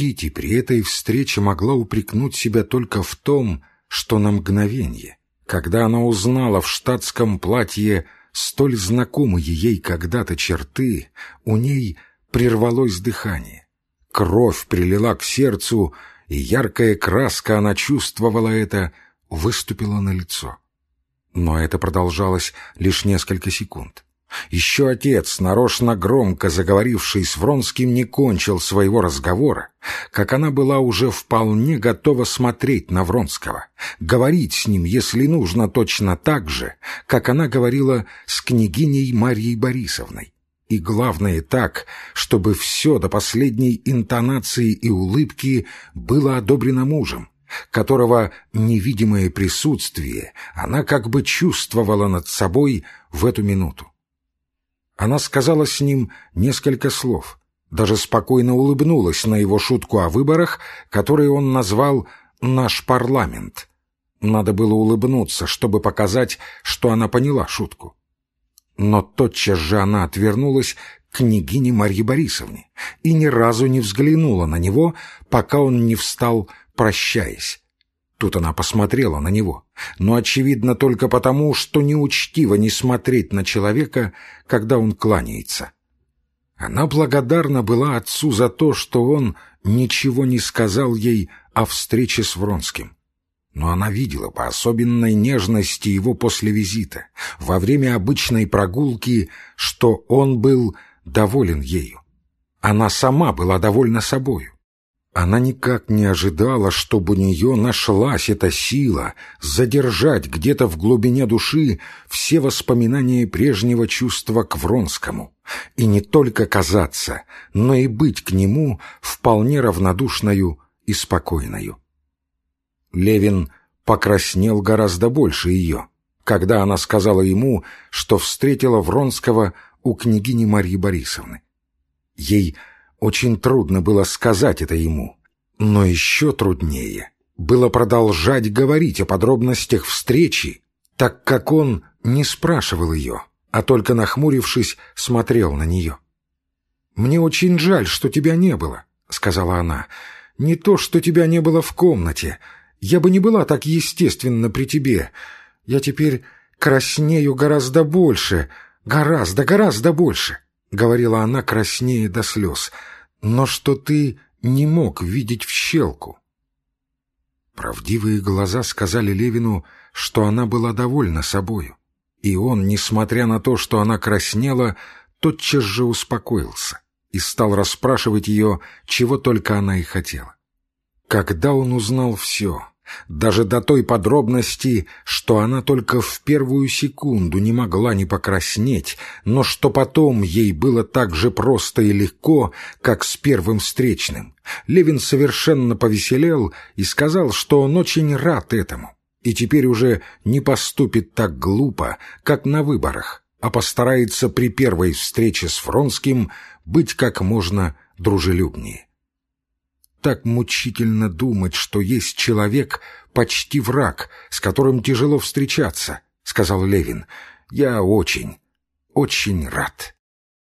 Кити при этой встрече могла упрекнуть себя только в том, что на мгновение, когда она узнала в штатском платье столь знакомые ей когда-то черты, у ней прервалось дыхание. Кровь прилила к сердцу, и яркая краска, она чувствовала это, выступила на лицо. Но это продолжалось лишь несколько секунд. Еще отец, нарочно громко заговоривший с Вронским, не кончил своего разговора, как она была уже вполне готова смотреть на Вронского, говорить с ним, если нужно, точно так же, как она говорила с княгиней Марьей Борисовной. И главное так, чтобы все до последней интонации и улыбки было одобрено мужем, которого невидимое присутствие она как бы чувствовала над собой в эту минуту. Она сказала с ним несколько слов, даже спокойно улыбнулась на его шутку о выборах, которые он назвал «наш парламент». Надо было улыбнуться, чтобы показать, что она поняла шутку. Но тотчас же она отвернулась к княгине Марье Борисовне и ни разу не взглянула на него, пока он не встал, прощаясь. Тут она посмотрела на него, но, очевидно, только потому, что неучтиво не смотреть на человека, когда он кланяется. Она благодарна была отцу за то, что он ничего не сказал ей о встрече с Вронским. Но она видела по особенной нежности его после визита, во время обычной прогулки, что он был доволен ею. Она сама была довольна собою. Она никак не ожидала, чтобы у нее нашлась эта сила задержать где-то в глубине души все воспоминания прежнего чувства к Вронскому, и не только казаться, но и быть к нему вполне равнодушною и спокойною. Левин покраснел гораздо больше ее, когда она сказала ему, что встретила Вронского у княгини Марьи Борисовны. Ей очень трудно было сказать это ему, но еще труднее было продолжать говорить о подробностях встречи, так как он не спрашивал ее, а только, нахмурившись, смотрел на нее. «Мне очень жаль, что тебя не было», — сказала она. «Не то, что тебя не было в комнате. Я бы не была так естественна при тебе. Я теперь краснею гораздо больше, гораздо, гораздо больше». — говорила она краснее до слез, — «но что ты не мог видеть в щелку». Правдивые глаза сказали Левину, что она была довольна собою, и он, несмотря на то, что она краснела, тотчас же успокоился и стал расспрашивать ее, чего только она и хотела. Когда он узнал все, даже до той подробности, что она только в первую секунду не могла не покраснеть, но что потом ей было так же просто и легко, как с первым встречным. Левин совершенно повеселел и сказал, что он очень рад этому, и теперь уже не поступит так глупо, как на выборах, а постарается при первой встрече с Фронским быть как можно дружелюбнее. Так мучительно думать, что есть человек, почти враг, с которым тяжело встречаться, — сказал Левин. Я очень, очень рад.